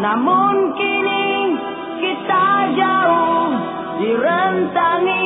namun kini kita jauh direntangi